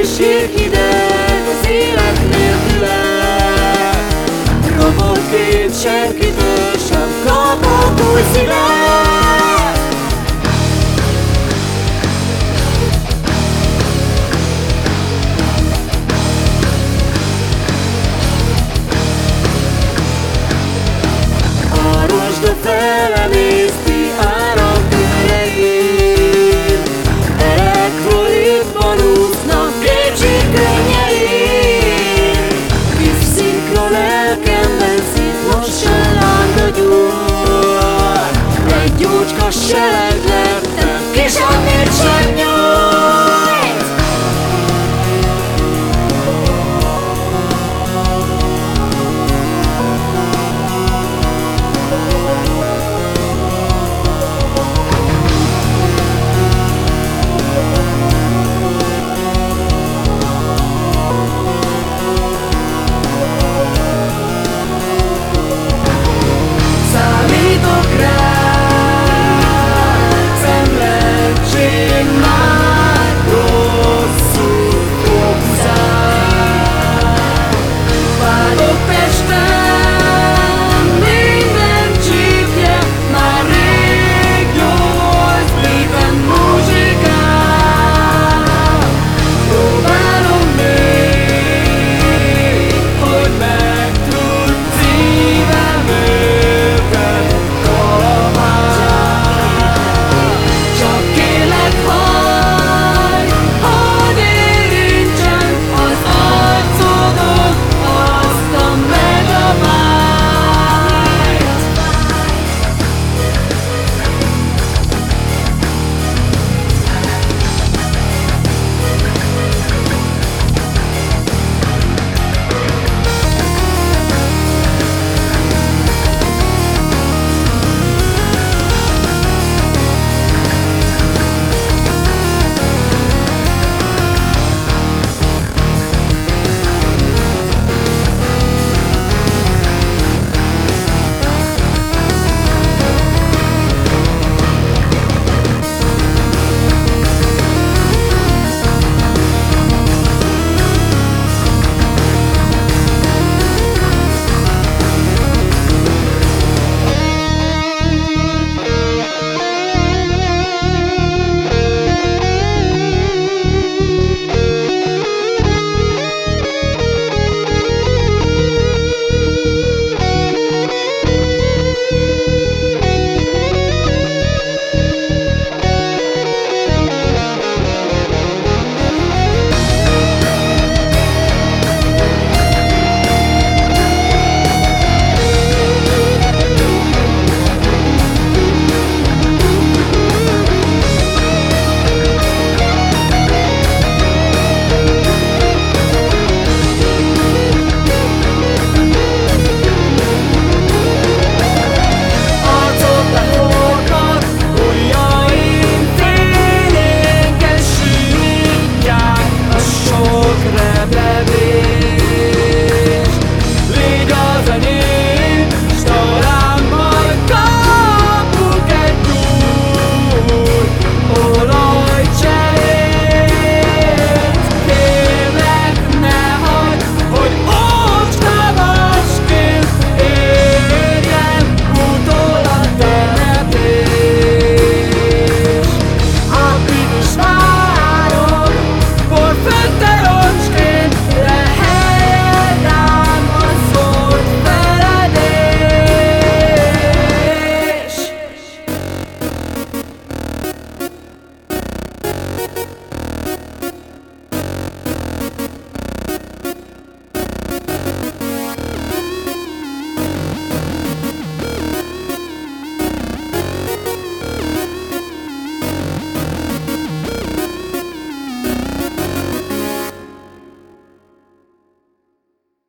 és hideg az élet nélküle. Robotként senkitől sem kaphat új szívet